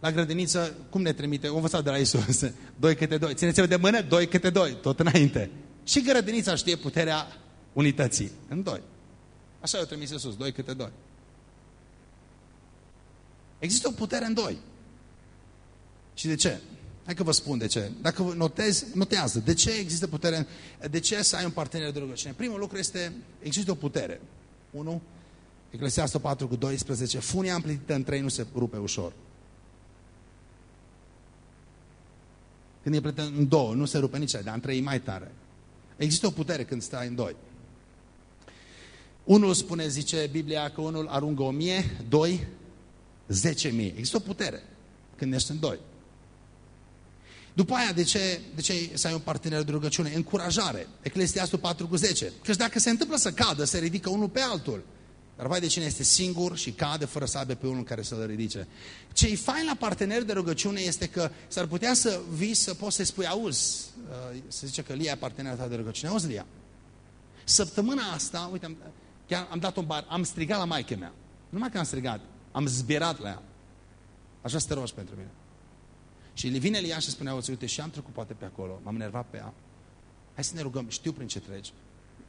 La grădiniță, cum ne trimite? O învățat de la Iisus. Doi câte doi. Țineți-vă de mână, doi câte doi. Tot înainte. Și grădinița știe puterea unității. În doi. Așa i-a trimis Iisus. Doi câte doi. Există o putere în doi. Și de ce? Hai că vă spun de ce. Dacă notezi, notează. De ce există putere? De ce să ai un partener de rugăciune? Primul lucru este, există o putere. Unu, Eclesiastul 4 cu 12, funia împlinită în trei nu se rupe ușor. Când e plătită în două, nu se rupe nici aia, dar în trei e mai tare. Există o putere când stai în doi. Unul spune, zice Biblia, că unul aruncă o mie, doi, zece mii. Există o putere când ești în doi. După aia, de ce, de ce să ai un partener de rugăciune? Încurajare. Eclesiastul 4 cu 10. Căci dacă se întâmplă să cadă, se ridică unul pe altul. Dar vai de cine este singur și cade fără să aibă pe unul care să-l ridice. Ce-i fain la partener de rugăciune este că s-ar putea să vii să poți să spui, auzi, uh, să zice că Lia e partenerul ta de rugăciune. Auzi, Lia, săptămâna asta, uite, am, chiar am dat un bar, am strigat la maică mea. Numai că am strigat, am zbierat la ea. Așa să te rogi pentru mine. Și vine Lia și spune, auzi, uite, și am trecut poate pe acolo, m-am enervat pe ea. Hai să ne rugăm, știu prin ce treci.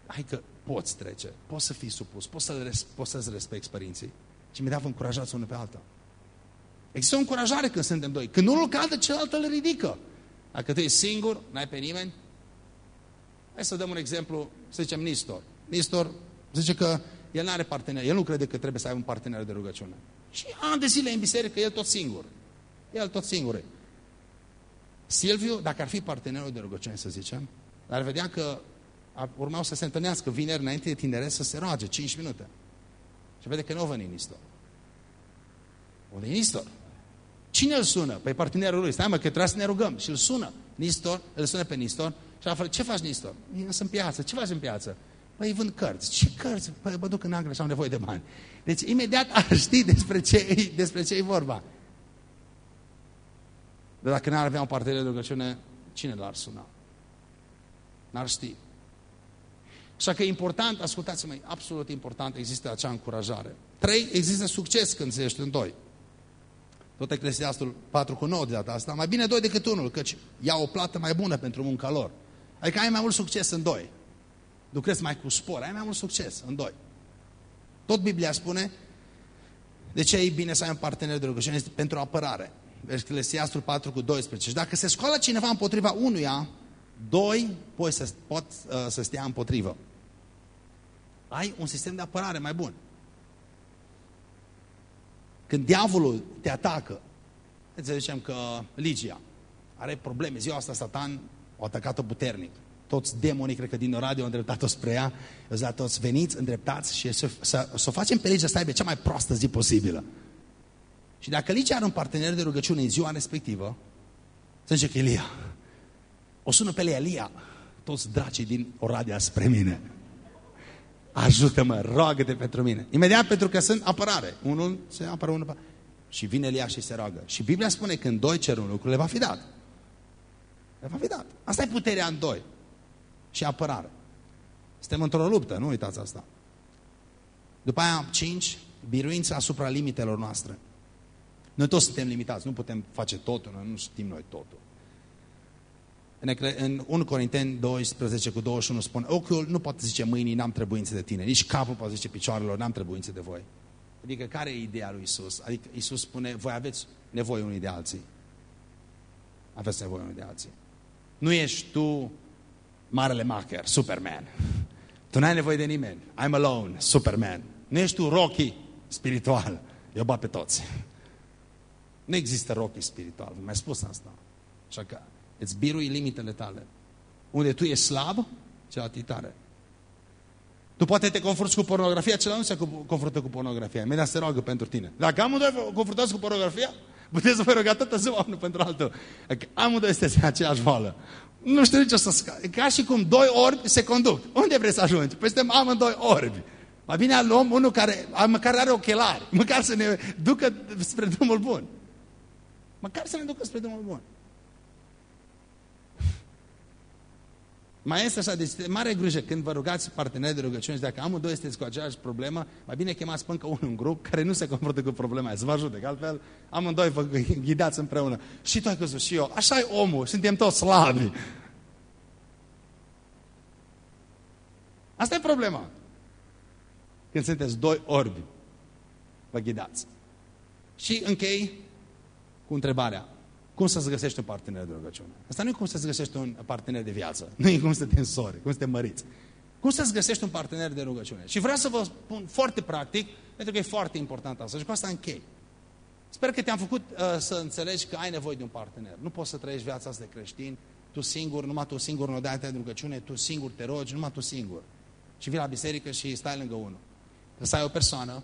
Hai că poți trece, poți să fii supus, poți să-ți poți să respecti părinții. Și mi-a vă încurajați unul pe alta. Există o încurajare când suntem doi. Când unul cadă, celălalt îl ridică. Dacă tu ești singur, n-ai pe nimeni, hai să dăm un exemplu, să zicem Nistor. Nistor zice că el nu are partener, el nu crede că trebuie să aibă un partener de rugăciune. Și ani de zile în biserică, el tot singur. El tot singur e. Silviu, dacă ar fi partenerul de rugăciune, să zicem, ar vedea că urmau să se întâlnească vineri înainte de tineret să se roage 5 minute. Și vede că nu veni Nistor. Unde e Nistor? Cine îl sună? Păi partenerul lui. Stai mă, că trebuie să ne rugăm. Și îl sună. Nistor, îl sună pe Nistor și află, ce faci Nistor? Eu sunt în piață. Ce faci în piață? Păi vând cărți. Ce cărți? Păi mă duc în Anglia și am nevoie de bani. Deci imediat ar ști despre ce, despre ce e vorba. Dar dacă n-ar avea un partener de rugăciune, cine l-ar suna? N-ar ști. Așa că e important, ascultați-mă, absolut important, există acea încurajare. Trei, există succes când se ești în doi. Tot Eclesiastul 4 cu 9 de data asta, mai bine doi decât unul, căci ia o plată mai bună pentru munca lor. Adică ai mai mult succes în doi. Lucrezi mai cu spor, ai mai mult succes în doi. Tot Biblia spune, de ce e bine să ai un partener de rugăciune? Este pentru apărare. Eclesiastul 4 cu 12. Și dacă se scoală cineva împotriva unuia, doi pot să, pot, uh, să stea împotrivă ai un sistem de apărare mai bun. Când diavolul te atacă, înțelegem că Ligia are probleme. Ziua asta Satan o atacat-o puternic. Toți demonii, cred că din radio, au îndreptat-o spre ea. Eu zic, toți veniți, îndreptați și să, să, să o facem pe Ligia să aibă cea mai proastă zi posibilă. Și dacă Ligia are un partener de rugăciune în ziua respectivă, să zice că Elia. O sună pe Elia, Elia, toți dracii din Oradea spre mine ajută-mă, roagă-te pentru mine. Imediat pentru că sunt apărare. Unul se apără, unul... Și vine Elia și se roagă. Și Biblia spune că în doi cer un lucru le va fi dat. Le va fi dat. Asta e puterea în doi. Și apărare. Suntem într-o luptă, nu uitați asta. După aia, cinci, biruința asupra limitelor noastre. Noi toți suntem limitați, nu putem face totul, noi nu știm noi totul. În, în 1 Corinteni 12 cu 21 spune, ochiul nu poate zice mâinii, n-am trebuință de tine, nici capul poate zice picioarelor, n-am trebuință de voi. Adică care e ideea lui Isus? Adică Isus spune, voi aveți nevoie unii de alții. Aveți nevoie unii de alții. Nu ești tu marele macher, Superman. Tu n-ai nevoie de nimeni. I'm alone, Superman. Nu ești tu Rocky spiritual. Eu bat pe toți. Nu există Rocky spiritual. V-am mai spus asta. Așa că îți birui limitele tale. Unde tu ești slab, celălalt e tare. Tu poate te confrunți cu pornografia, celălalt nu se confruntă cu pornografia. Imediat se roagă pentru tine. Dacă amândoi vă confruntați cu pornografia, puteți să vă ruga toată ziua unul pentru altul. Dacă amândoi sunteți în aceeași vală. Nu știu nici o să sca... Ca și cum doi orbi se conduc. Unde vrei să ajungi? Păi suntem amândoi orbi. Mai bine luăm unul care măcar are ochelari. Măcar să ne ducă spre drumul bun. Măcar să ne ducă spre drumul bun. Mai este așa, deci mare grijă când vă rugați parteneri de rugăciune și dacă amândoi sunteți cu aceeași problemă, mai bine chemați încă unul în grup care nu se confruntă cu problema aia, să vă ajute, că altfel amândoi vă ghidați împreună. Și tu ai căzut și eu, așa e omul, suntem toți slabi. Asta e problema. Când sunteți doi orbi, vă ghidați. Și închei cu întrebarea. Cum să-ți găsești un partener de rugăciune? Asta nu e cum să-ți găsești un partener de viață. Nu e cum să te însori, cum să te măriți. Cum să-ți găsești un partener de rugăciune? Și vreau să vă spun foarte practic, pentru că e foarte important asta și cu asta închei. Sper că te-am făcut uh, să înțelegi că ai nevoie de un partener. Nu poți să trăiești viața asta de creștin, tu singur, numai tu singur nu dai de rugăciune, tu singur te rogi, numai tu singur. Și vii la biserică și stai lângă unul. Trebuie să ai o persoană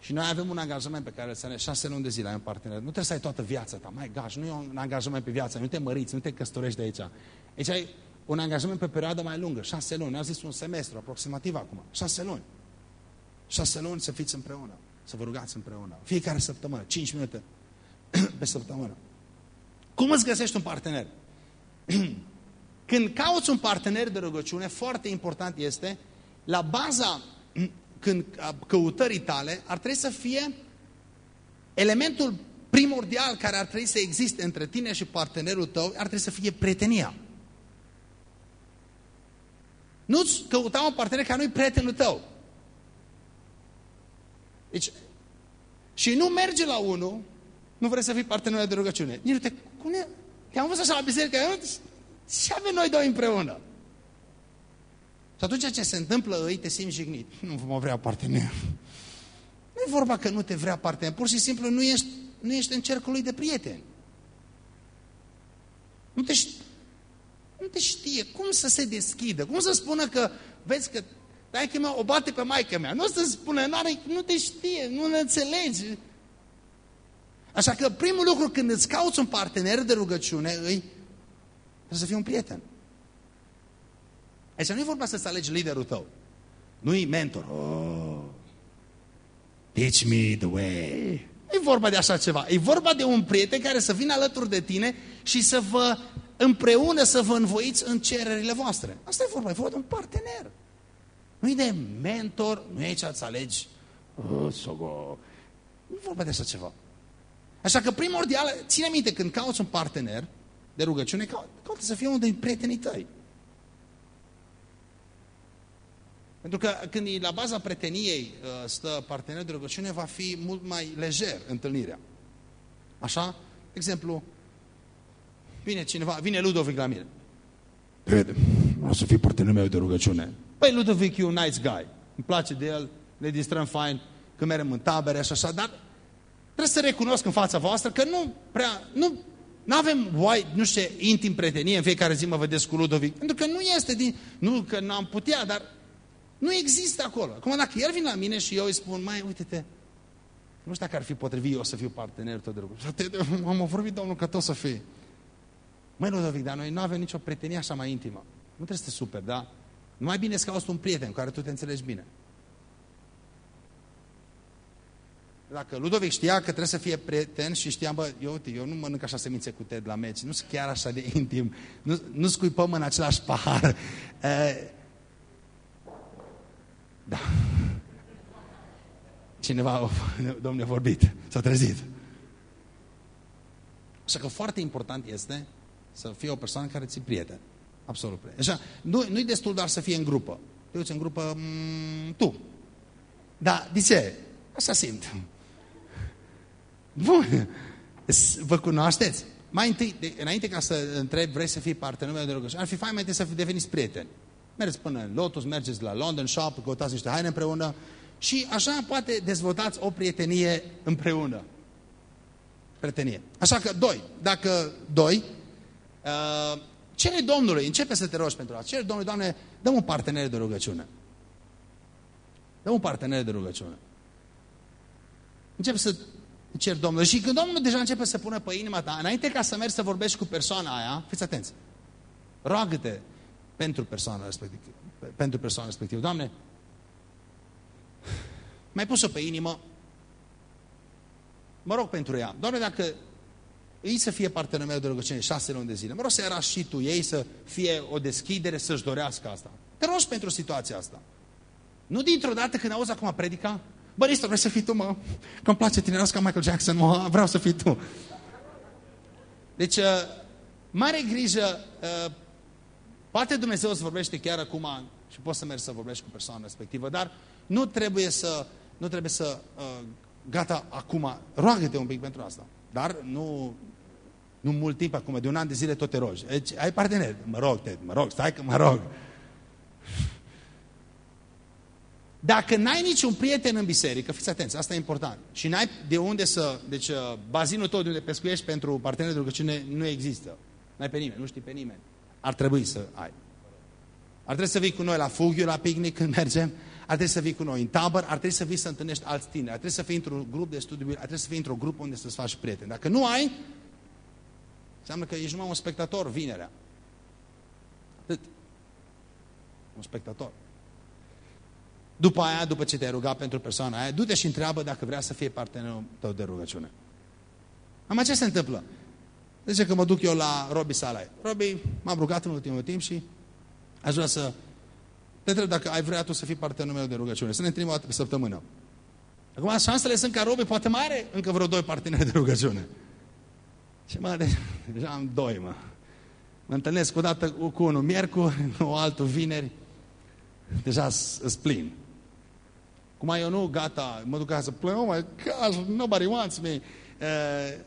și noi avem un angajament pe care să ne șase luni de zile ai un partener. Nu trebuie să ai toată viața ta. Mai gaj, nu e un angajament pe viață, nu te măriți, nu te căsătorești de aici. Aici ai un angajament pe perioadă mai lungă, șase luni. Ne-au zis un semestru, aproximativ acum. Șase luni. Șase luni să fiți împreună, să vă rugați împreună. Fiecare săptămână, cinci minute pe săptămână. Cum îți găsești un partener? Când cauți un partener de rugăciune, foarte important este, la baza când căutării tale ar trebui să fie elementul primordial care ar trebui să existe între tine și partenerul tău, ar trebui să fie prietenia. Nu-ți căuta un partener care nu-i prietenul tău. Deci, și nu merge la unul, nu vrei să fii partener de rugăciune. Nici nu te... Te-am văzut așa la biserică, ce avem noi doi împreună? Și atunci ce se întâmplă, îi te simți jignit. Nu mă vrea partener. Nu e vorba că nu te vrea partener, pur și simplu nu ești, nu ești în cercul lui de prieteni. Nu te, nu te știe cum să se deschidă, cum să spună că, vezi că dai că mea o bate pe maică mea. Nu să spună, nu te știe, nu ne înțelegi. Așa că primul lucru când îți cauți un partener de rugăciune, îi trebuie să fii un prieten. Aici nu e vorba să-ți alegi liderul tău. Nu-i mentor. Oh, teach me the way. Nu e vorba de așa ceva. E vorba de un prieten care să vină alături de tine și să vă împreună să vă învoiți în cererile voastre. Asta e vorba, e vorba de un partener. Nu e de mentor, nu e aici să alegi. Oh, sogo. Nu e vorba de așa ceva. Așa că primordial, ține minte, când cauți un partener de rugăciune, caută să fie unul din prietenii tăi. Pentru că când e la baza preteniei uh, stă partenerul de rugăciune, va fi mult mai lejer întâlnirea. Așa? De exemplu, vine cineva, vine Ludovic la mine. Crede, o să fii partenerul meu de rugăciune. Păi Ludovic e un nice guy. Îmi place de el, ne distrăm fain, că merem în tabere și așa, dar trebuie să recunosc în fața voastră că nu prea, nu nu avem, uai, nu știu ce, intim pretenie, în fiecare zi mă vedeți cu Ludovic. Pentru că nu este din, nu că n-am putea, dar nu există acolo. Acum, dacă el vine la mine și eu îi spun, mai, uite-te, nu știu dacă ar fi potrivit eu să fiu partener tot de rugăciune. Am vorbit, Domnul, că tot să fie. Măi, Ludovic, dar noi nu avem nicio prietenie așa mai intimă. Nu trebuie să te super, da? Mai bine să cauți un prieten cu care tu te înțelegi bine. Dacă Ludovic știa că trebuie să fie prieten și știam, bă, eu, uite, eu nu mănânc așa semințe cu Ted la meci, nu sunt chiar așa de intim, nu, nu scuipăm în același pahar. Uh, da. Cineva, domnule, a vorbit, s-a trezit. Așa că foarte important este Să fie o persoană care ți prieten. Absolut prieten. Așa, nu, nu-i destul doar să fie în grupă. Te uiți în grupă, mm, tu. Da, de ce? Așa simt. Bun. Vă cunoașteți? Mai întâi, de, înainte ca să întreb, vrei să fii partenerul meu de rugăciune, ar fi fain mai întâi să deveniți prieteni. Mergeți până în Lotus, mergeți la London Shop, căutați niște haine împreună și așa poate dezvoltați o prietenie împreună. Prietenie. Așa că, doi, dacă doi, uh, cere Domnului, începe să te rogi pentru asta. Cere Domnului, Doamne, dă un partener de rugăciune. Dă un partener de rugăciune. Începe să cer Domnului. Și când Domnul deja începe să pună pe inima ta, înainte ca să mergi să vorbești cu persoana aia, fiți atenți, roagă-te pentru persoana respectivă. Pentru persoana respectivă. Doamne, mai pus-o pe inimă, mă rog pentru ea. Doamne, dacă ei să fie partenerul meu de rugăciune șase luni de zile, mă rog să era și tu ei să fie o deschidere, să-și dorească asta. Te rogi pentru situația asta. Nu dintr-o dată când auzi acum predica, Bă, Risto, vrei să fii tu, mă? Că îmi place tine, ca Michael Jackson, mă, vreau să fii tu. Deci, uh, mare grijă, uh, poate Dumnezeu îți vorbește chiar acum și poți să mergi să vorbești cu persoana respectivă, dar nu trebuie să, nu trebuie să uh, gata acum, roagă-te un pic pentru asta. Dar nu, nu mult timp acum, de un an de zile tot te rogi. Deci, ai partener, mă rog, te, mă rog, stai că mă rog. Dacă n-ai niciun prieten în biserică, fiți atenți, asta e important, și n-ai de unde să, deci uh, bazinul tău de unde pescuiești pentru partener de rugăciune nu există. N-ai pe nimeni, nu știi pe nimeni. Ar trebui să ai. Ar trebui să vii cu noi la fughiu, la picnic când mergem, ar trebui să vii cu noi în tabăr, ar trebui să vii să întâlnești alți tineri, ar trebui să fii într-un grup de studiu, ar trebui să fii într-un grup unde să-ți faci prieteni. Dacă nu ai, înseamnă că ești numai un spectator vinerea. Atât. Un spectator. După aia, după ce te-ai rugat pentru persoana aia, du-te și întreabă dacă vrea să fie partenerul tău de rugăciune. Am ce se întâmplă? Zice că mă duc eu la Robi Salai. Robi, m-am rugat în ultimul timp și aș vrea să te întreb dacă ai vrea tu să fii partenerul meu de rugăciune. Să ne întâlnim o dată pe săptămână. Acum, șansele sunt ca Robi, poate mai are încă vreo doi parteneri de rugăciune. Și mă, deja am doi, mă. Mă întâlnesc o dată cu unul miercuri, o altul vineri. Deja sunt plin. Cum eu nu, gata, mă duc acasă, plâng, oh my gosh, nobody wants me. Uh,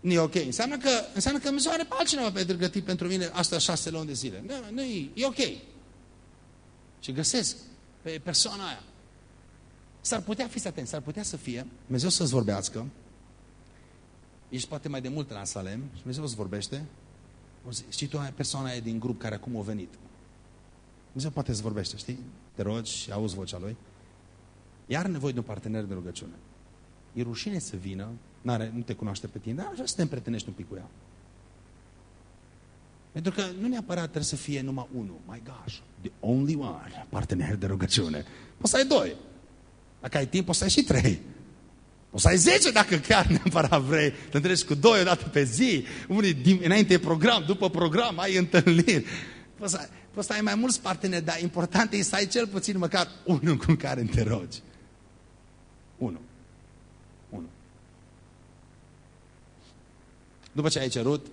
nu e ok. Înseamnă că, înseamnă că Dumnezeu are pe altcineva pentru gătit pentru mine asta șase luni de zile. Nu, nu e, e ok. Și găsesc pe persoana aia. S-ar putea, fiți atenți, s-ar putea să fie, Dumnezeu să-ți vorbească, ești poate mai de mult în Salem și Dumnezeu îți vorbește, știi tu persoana aia din grup care acum a venit. Dumnezeu poate să vorbește, știi? Te rogi și auzi vocea Lui. Iar nevoie de un partener de rugăciune. E rușine să vină, -are, nu te cunoaște pe tine, dar așa să te împretenești un pic cu ea. Pentru că nu neapărat trebuie să fie numai unul. My gosh, the only one, partener de rugăciune. Poți să ai doi. Dacă ai timp, poți să ai și trei. Poți să ai zece dacă chiar neapărat vrei. Te întâlnești cu doi odată pe zi. Unii înainte program, după program, ai întâlniri. Poți să, poți să ai mai mulți parteneri, dar important e să ai cel puțin măcar unul cu care te rogi. 1. 1. După ce ai cerut,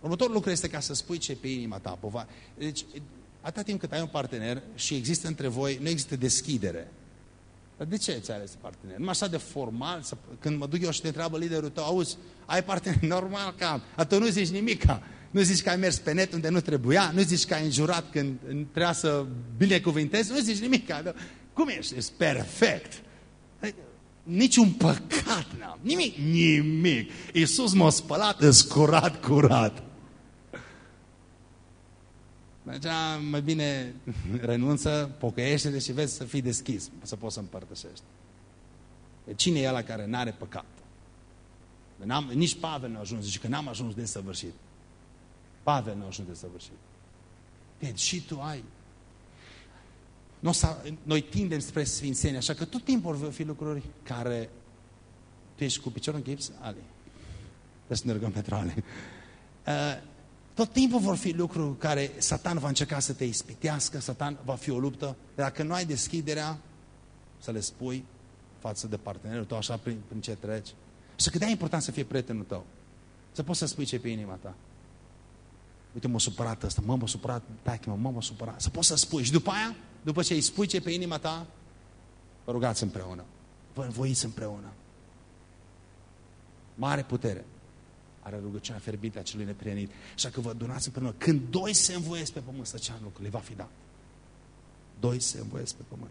următorul lucru este ca să spui ce pe inima ta. Pova. Deci, atâta timp cât ai un partener și există între voi, nu există deschidere. Dar de ce ți-ai ales partener? Nu așa de formal, să, când mă duc eu și te întreabă liderul tău, auzi, ai partener normal că am. Atunci nu zici nimica. Nu zici că ai mers pe net unde nu trebuia, nu zici că ai înjurat când trebuia să binecuvintezi, nu zici nimica. Cum ești? Ești perfect. Niciun păcat n-am. Nimic. Nimic. Iisus m-a spălat, îs curat, curat. Deci, mai bine renunță, pocăiește-te și vezi să fii deschis, să poți să împărtășești. Cine e ăla care n-are păcat? Nici Pavel nu a ajuns, zice că n-am ajuns de săvârșit. Pavel nu a ajuns de săvârșit. Deci și tu ai noi tindem spre sfințenie, așa că tot timpul vor fi lucruri care tu ești cu piciorul în gips, Ali. Trebuie să ne rugăm pentru Ali. Uh, tot timpul vor fi lucruri care Satan va încerca să te ispitească, Satan va fi o luptă. Dacă nu ai deschiderea să le spui față de partenerul tău, așa prin, prin ce treci. Și cât de important să fie prietenul tău. Să poți să spui ce pe inima ta. Uite, m-a supărat ăsta, mă, m-a supărat, taică, mă, m-a supărat. Să poți să spui. Și după aia, după ce îi spui ce pe inima ta, vă rugați împreună. Vă învoiți împreună. Mare putere are rugăciunea ferbită a celui neprienit. Așa că vă adunați împreună. Când doi se învoiesc pe pământ, să ceam lucru, le va fi dat. Doi se învoiesc pe pământ.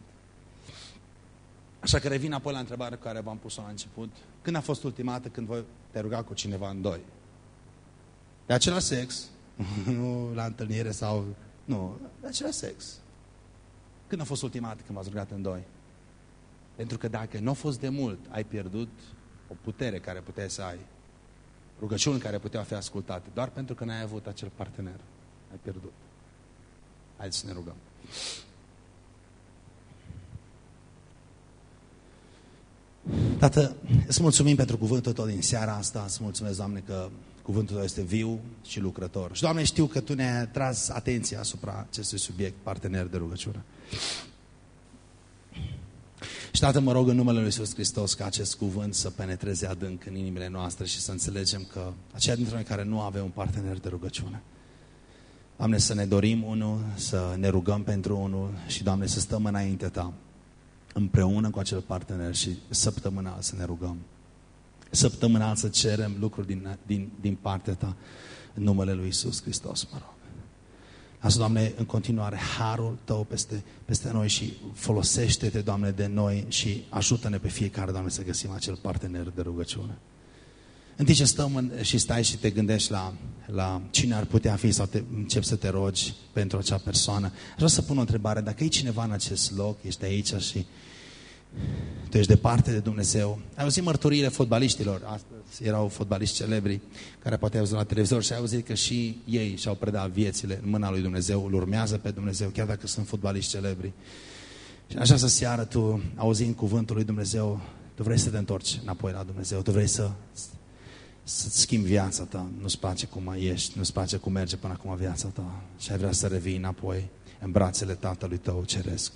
Așa că revin apoi la întrebarea care v-am pus-o la început. Când a fost ultima dată când voi te ruga cu cineva în doi? De același sex, nu la întâlnire sau... Nu, de același sex. Când a fost ultima dată când v-ați rugat în doi? Pentru că dacă nu a fost de mult, ai pierdut o putere care puteai să ai. Rugăciuni care puteau fi ascultate. Doar pentru că n-ai avut acel partener. Ai pierdut. Haideți să ne rugăm. Tată, îți mulțumim pentru cuvântul tău din seara asta. Îți mulțumesc, Doamne, că cuvântul tău este viu și lucrător. Și, Doamne, știu că Tu ne-ai tras atenția asupra acestui subiect, partener de rugăciune. Și, Tată, mă rog în numele Lui Iisus Hristos ca acest cuvânt să penetreze adânc în inimile noastre și să înțelegem că aceia dintre noi care nu avem un partener de rugăciune, Doamne, să ne dorim unul, să ne rugăm pentru unul și, Doamne, să stăm înaintea Ta împreună cu acel partener și săptămânal să ne rugăm. Săptămânal să cerem lucruri din, din, din partea Ta în numele Lui Isus Hristos, mă rog. Asta, Doamne, în continuare, harul Tău peste, peste noi și folosește-te, Doamne, de noi și ajută-ne pe fiecare, Doamne, să găsim acel partener de rugăciune. În timp ce stăm în, și stai și te gândești la, la cine ar putea fi sau te, începi să te rogi pentru acea persoană, vreau să pun o întrebare. Dacă e cineva în acest loc, ești aici și tu ești departe de Dumnezeu. Ai auzit mărturiile fotbaliștilor. Astăzi erau fotbaliști celebri care poate ai auzit la televizor și ai auzit că și ei și-au predat viețile în mâna lui Dumnezeu, îl urmează pe Dumnezeu, chiar dacă sunt fotbaliști celebri. Și în această seară tu, auzind cuvântul lui Dumnezeu, tu vrei să te întorci înapoi la Dumnezeu, tu vrei să să-ți schimbi viața ta, nu-ți place cum ești, nu-ți place cum merge până acum viața ta și ai vrea să revii înapoi în brațele Tatălui tău ceresc.